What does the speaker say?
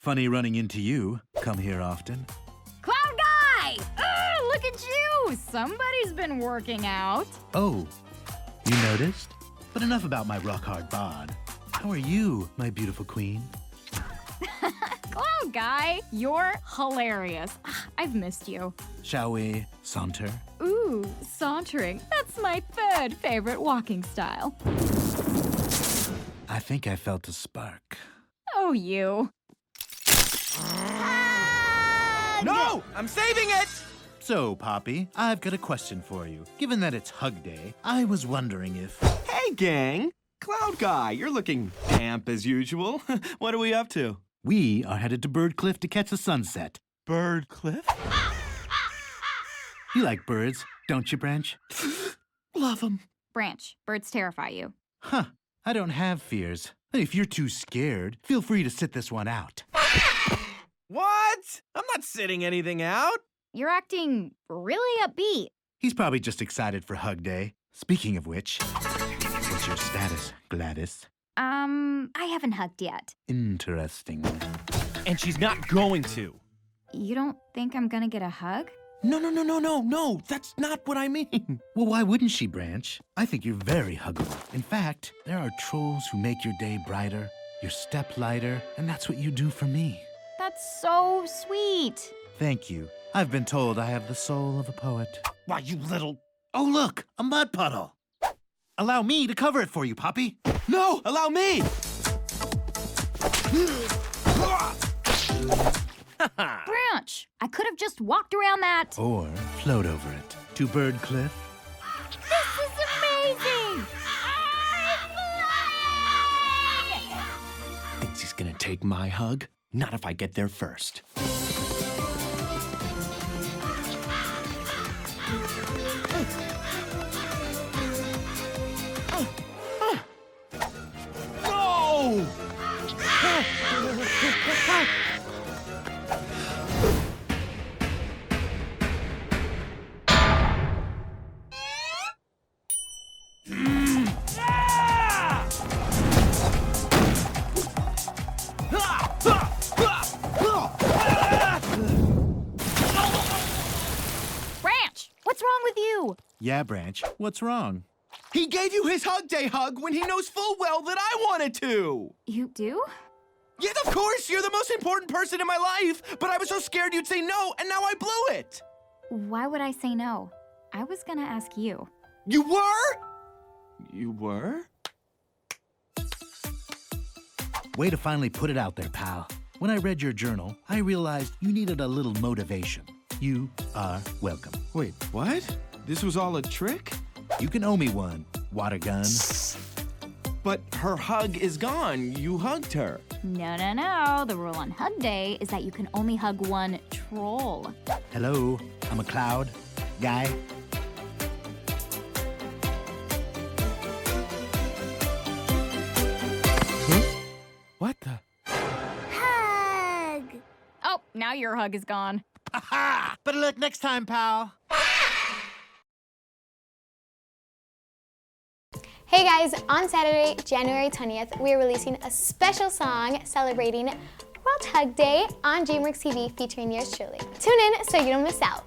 Funny running into you. Come here often. Cloud Guy! Ugh, look at you! Somebody's been working out. Oh, you noticed? But enough about my rock hard bod. How are you, my beautiful queen? Cloud Guy, you're hilarious. Ah, I've missed you. Shall we saunter? Ooh, sauntering. That's my third favorite walking style. I think I felt a spark. Oh, you. No! I'm saving it! So, Poppy, I've got a question for you. Given that it's Hug Day, I was wondering if. Hey, gang! Cloud Guy, you're looking damp as usual. what are we up to? We are headed to Bird Cliff to catch the sunset. Bird Cliff? You like birds, don't you, Branch? Love 'em. Branch, birds terrify you. Huh, I don't have fears. If you're too scared, feel free to sit this one out. What? I'm not sitting anything out. You're acting really upbeat. He's probably just excited for Hug Day. Speaking of which, what's your status, Gladys? Um, I haven't hugged yet. Interesting. And she's not going to. You don't think I'm gonna get a hug? No, no, no, no, no, no. That's not what I mean. Well, why wouldn't she, Branch? I think you're very huggable. In fact, there are trolls who make your day brighter, your step lighter, and that's what you do for me. That's so sweet. Thank you. I've been told I have the soul of a poet. Why, you little. Oh, look, a mud puddle. Allow me to cover it for you, Poppy. No! Allow me! Branch, I could have just walked around that. Or float over it to Bird Cliff. This is amazing! I'm flying! Thinks he's gonna take my hug? Not if I get there first. Yeah, Branch, what's wrong? He gave you his hug day hug when he knows full well that I wanted to. You do? Yes, of course, you're the most important person in my life. But I was so scared you'd say no, and now I blew it. Why would I say no? I was gonna ask you. You were? You were? Way to finally put it out there, pal. When I read your journal, I realized you needed a little motivation. You are welcome. Wait, what? This was all a trick? You can owe me one, water gun. But her hug is gone. You hugged her. No, no, no. The rule on Hug Day is that you can only hug one troll. Hello, I'm a cloud guy. What the? Hug! Oh, now your hug is gone. Aha! Better luck next time, pal. Hey guys, on Saturday, January 20th, we are releasing a special song celebrating World Hug Day on DreamWorks TV featuring yours truly. Tune in so you don't miss out.